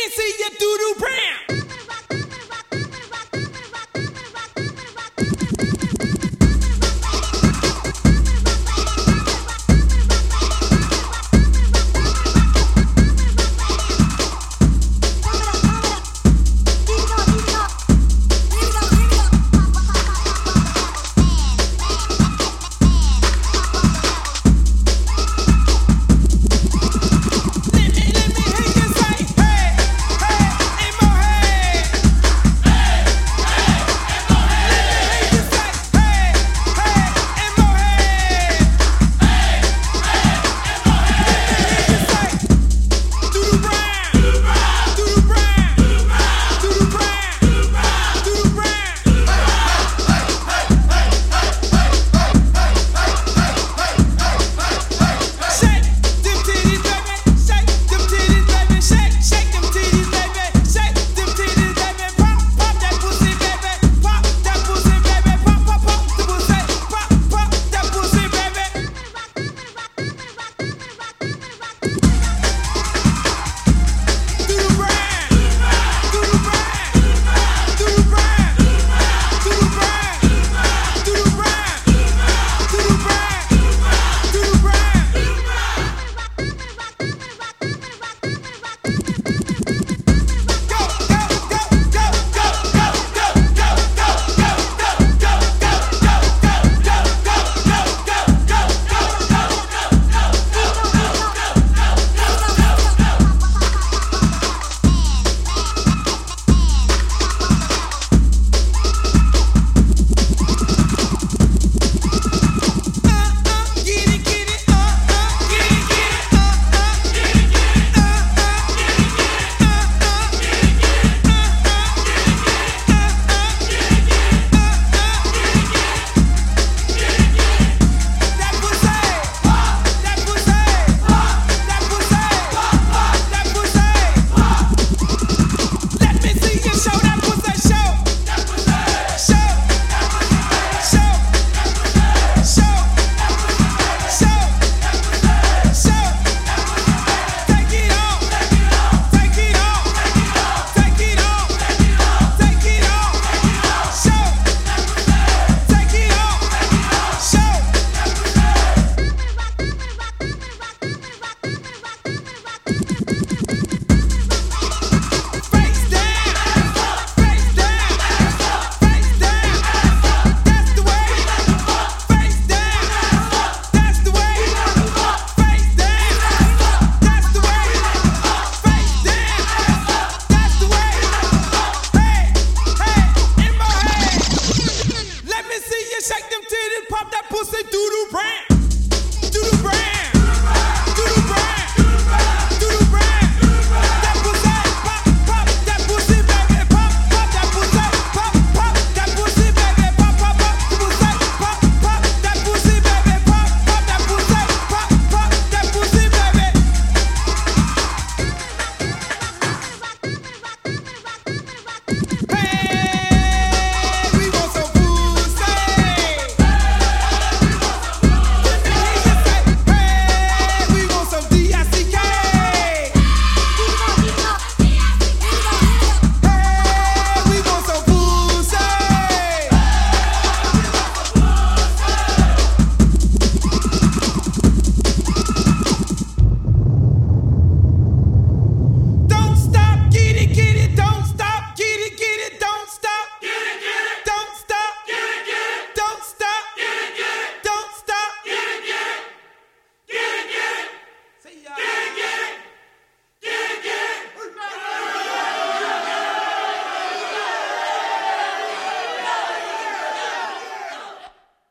me see you do